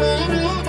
Mm-hmm.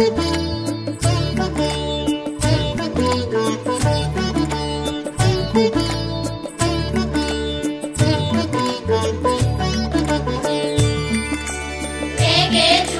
Make it